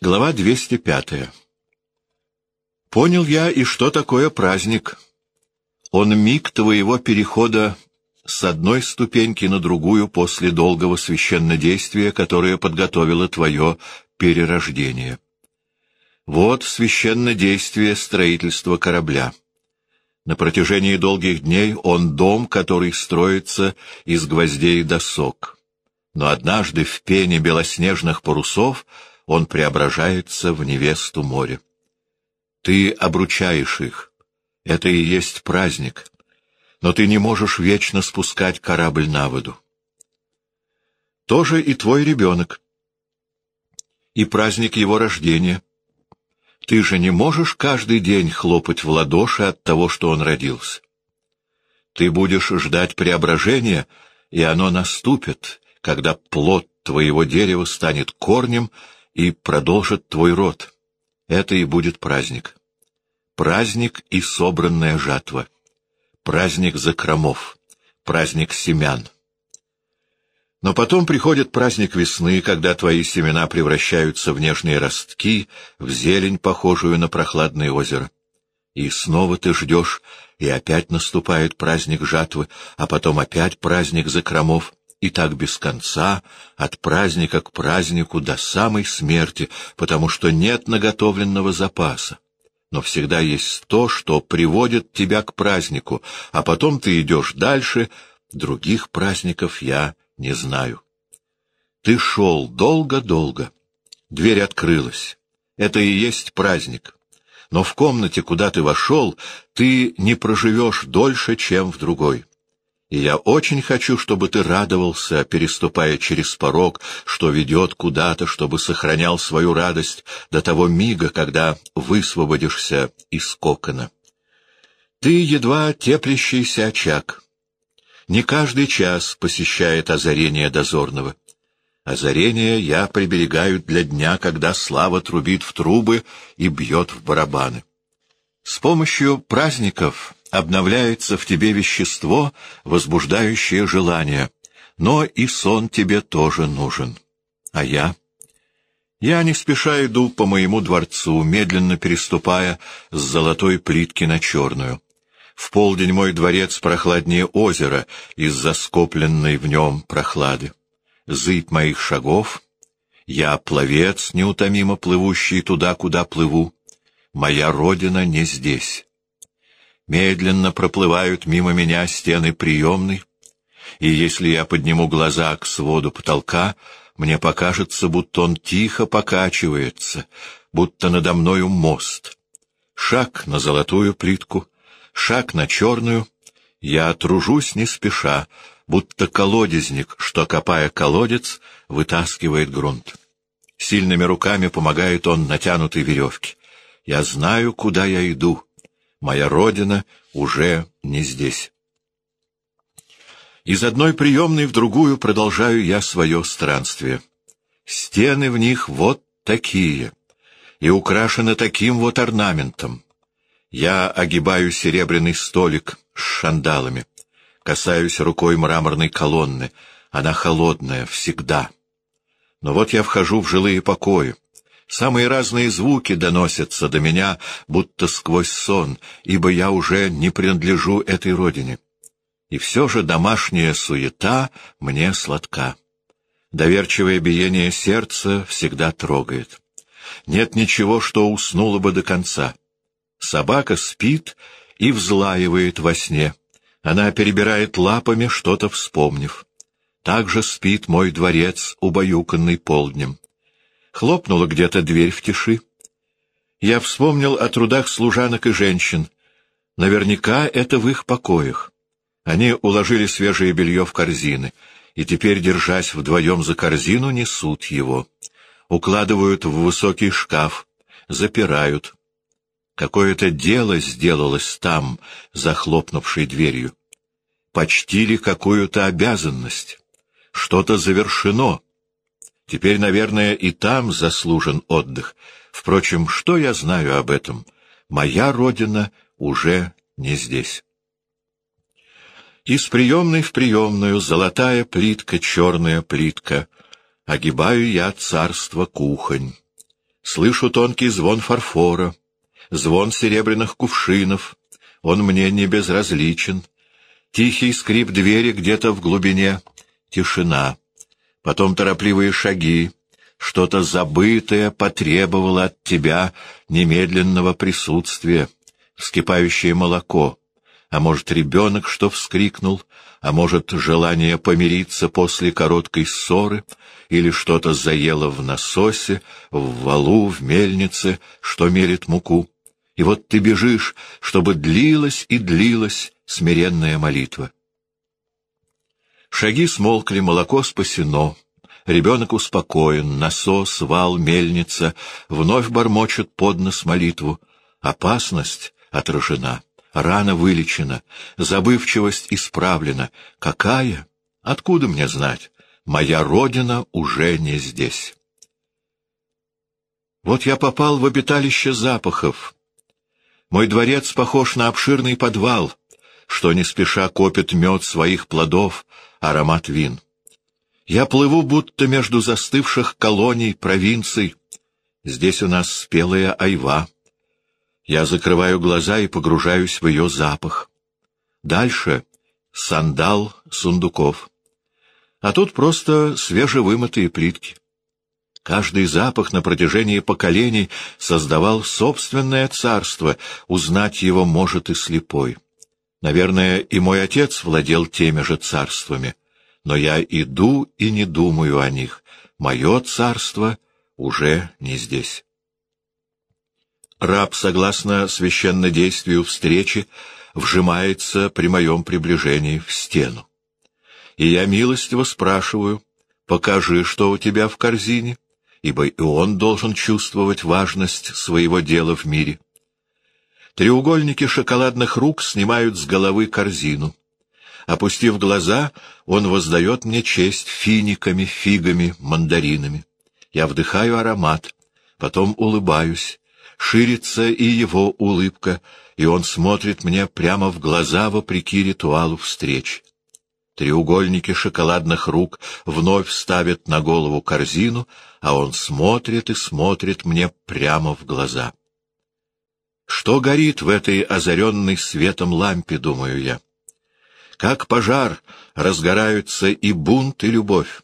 Глава 205. Понял я, и что такое праздник. Он миг твоего перехода с одной ступеньки на другую после долгого священнодействия, которое подготовило твое перерождение. Вот священнодействие строительства корабля. На протяжении долгих дней он дом, который строится из гвоздей и досок. Но однажды в пене белоснежных парусов — он преображается в невесту моря. Ты обручаешь их. Это и есть праздник. Но ты не можешь вечно спускать корабль на воду. Тоже и твой ребенок. И праздник его рождения. Ты же не можешь каждый день хлопать в ладоши от того, что он родился. Ты будешь ждать преображения, и оно наступит, когда плод твоего дерева станет корнем, и продолжит твой род. Это и будет праздник. Праздник и собранная жатва. Праздник закромов. Праздник семян. Но потом приходит праздник весны, когда твои семена превращаются в нежные ростки, в зелень, похожую на прохладное озеро. И снова ты ждешь, и опять наступает праздник жатвы, а потом опять праздник закромов и так без конца, от праздника к празднику до самой смерти, потому что нет наготовленного запаса. Но всегда есть то, что приводит тебя к празднику, а потом ты идешь дальше, других праздников я не знаю. Ты шел долго-долго. Дверь открылась. Это и есть праздник. Но в комнате, куда ты вошел, ты не проживешь дольше, чем в другой и я очень хочу, чтобы ты радовался, переступая через порог, что ведет куда-то, чтобы сохранял свою радость до того мига, когда высвободишься из кокона. Ты едва теплящийся очаг. Не каждый час посещает озарение дозорного. Озарение я приберегаю для дня, когда слава трубит в трубы и бьет в барабаны. С помощью праздников обновляется в тебе вещество, возбуждающее желание, но и сон тебе тоже нужен. А я? Я не спеша иду по моему дворцу, медленно переступая с золотой плитки на черную. В полдень мой дворец прохладнее озера из-за скопленной в нем прохлады. Зыбь моих шагов, я пловец, неутомимо плывущий туда, куда плыву. Моя родина не здесь. Медленно проплывают мимо меня стены приемной, и если я подниму глаза к своду потолка, мне покажется, будто он тихо покачивается, будто надо мною мост. Шаг на золотую плитку, шаг на черную. Я тружусь не спеша, будто колодезник, что, копая колодец, вытаскивает грунт. Сильными руками помогает он натянутой веревке. Я знаю, куда я иду. Моя родина уже не здесь. Из одной приемной в другую продолжаю я свое странствие. Стены в них вот такие, и украшены таким вот орнаментом. Я огибаю серебряный столик с шандалами, касаюсь рукой мраморной колонны. Она холодная всегда. Но вот я вхожу в жилые покои. Самые разные звуки доносятся до меня, будто сквозь сон, ибо я уже не принадлежу этой родине. И все же домашняя суета мне сладка. Доверчивое биение сердца всегда трогает. Нет ничего, что уснуло бы до конца. Собака спит и взлаивает во сне. Она перебирает лапами, что-то вспомнив. Так же спит мой дворец, убаюканный полднем. Хлопнула где-то дверь в тиши. Я вспомнил о трудах служанок и женщин. Наверняка это в их покоях. Они уложили свежее белье в корзины, и теперь, держась вдвоем за корзину, несут его. Укладывают в высокий шкаф, запирают. Какое-то дело сделалось там, захлопнувшей дверью. Почтили какую-то обязанность. Что-то завершено. Теперь, наверное, и там заслужен отдых. Впрочем, что я знаю об этом? Моя родина уже не здесь. Из приемной в приемную золотая плитка, черная плитка. Огибаю я царство кухонь. Слышу тонкий звон фарфора, звон серебряных кувшинов. Он мне не безразличен. Тихий скрип двери где-то в глубине. Тишина. Потом торопливые шаги. Что-то забытое потребовало от тебя немедленного присутствия. Вскипающее молоко. А может, ребенок, что вскрикнул, а может, желание помириться после короткой ссоры, или что-то заело в насосе, в валу, в мельнице, что мерит муку. И вот ты бежишь, чтобы длилась и длилась смиренная молитва. Шаги смолкли, молоко спасено. Ребенок успокоен, насос, вал, мельница вновь бормочет под нос молитву. Опасность отражена, рана вылечена, забывчивость исправлена. Какая? Откуда мне знать? Моя родина уже не здесь. Вот я попал в обиталище запахов. Мой дворец похож на обширный подвал, что не спеша копит мед своих плодов, аромат вин. Я плыву будто между застывших колоний, провинций. Здесь у нас спелая айва. Я закрываю глаза и погружаюсь в ее запах. Дальше — сандал сундуков. А тут просто свежевымытые плитки. Каждый запах на протяжении поколений создавал собственное царство, узнать его может и слепой. Наверное, и мой отец владел теми же царствами. Но я иду и не думаю о них. Мое царство уже не здесь. Раб, согласно священнодействию встречи, вжимается при моем приближении в стену. И я милостиво спрашиваю, покажи, что у тебя в корзине, ибо и он должен чувствовать важность своего дела в мире. Треугольники шоколадных рук снимают с головы корзину. Опустив глаза, он воздает мне честь финиками, фигами, мандаринами. Я вдыхаю аромат, потом улыбаюсь. Ширится и его улыбка, и он смотрит мне прямо в глаза вопреки ритуалу встреч. Треугольники шоколадных рук вновь ставят на голову корзину, а он смотрит и смотрит мне прямо в глаза. Что горит в этой озаренной светом лампе, думаю я? Как пожар разгораются и бунт, и любовь.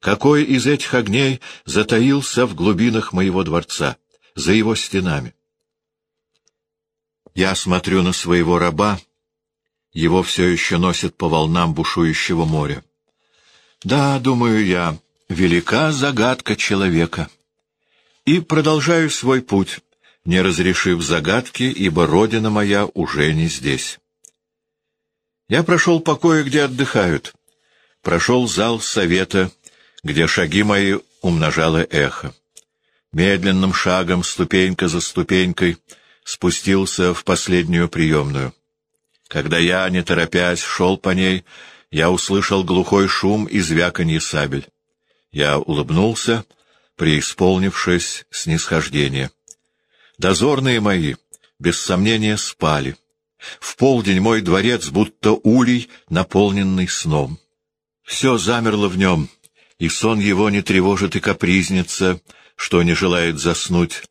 Какой из этих огней затаился в глубинах моего дворца, за его стенами? Я смотрю на своего раба, его все еще носит по волнам бушующего моря. Да, думаю я, велика загадка человека. И продолжаю свой путь, не разрешив загадки, ибо родина моя уже не здесь. Я прошел покои, где отдыхают, прошел зал совета, где шаги мои умножало эхо. Медленным шагом, ступенька за ступенькой, спустился в последнюю приемную. Когда я, не торопясь, шел по ней, я услышал глухой шум и звяканье сабель. Я улыбнулся, преисполнившись снисхождения. Дозорные мои, без сомнения, спали. В полдень мой дворец будто улей, наполненный сном. Все замерло в нем, и сон его не тревожит и капризнится, что не желает заснуть,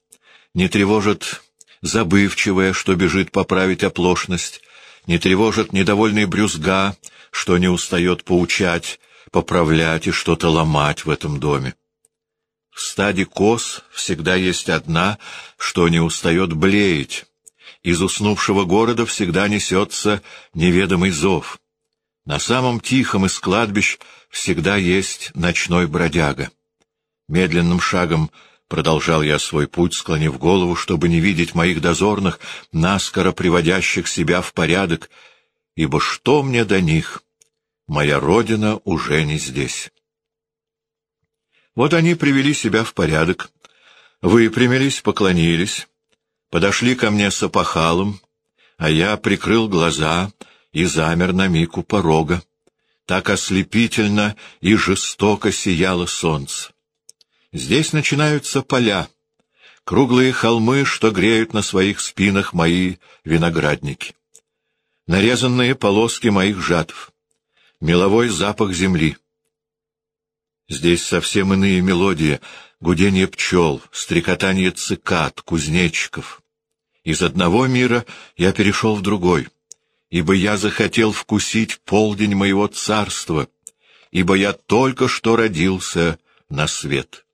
не тревожит забывчивое, что бежит поправить оплошность, не тревожит недовольный брюзга, что не устает поучать, поправлять и что-то ломать в этом доме. В стаде коз всегда есть одна, что не устает блеять, из уснувшего города всегда несется неведомый зов. На самом тихом из кладбищ всегда есть ночной бродяга. Медленным шагом продолжал я свой путь, склонив голову, чтобы не видеть моих дозорных, наскоро приводящих себя в порядок, ибо что мне до них? Моя родина уже не здесь. Вот они привели себя в порядок, выпрямились, поклонились, подошли ко мне с опахалом, а я прикрыл глаза и замер на миг у порога. Так ослепительно и жестоко сияло солнце. Здесь начинаются поля, круглые холмы, что греют на своих спинах мои виноградники. Нарезанные полоски моих жатв, меловой запах земли. Здесь совсем иные мелодии, гудение пчел, стрекотание цикад, кузнечиков. Из одного мира я перешел в другой, ибо я захотел вкусить полдень моего царства, ибо я только что родился на свет.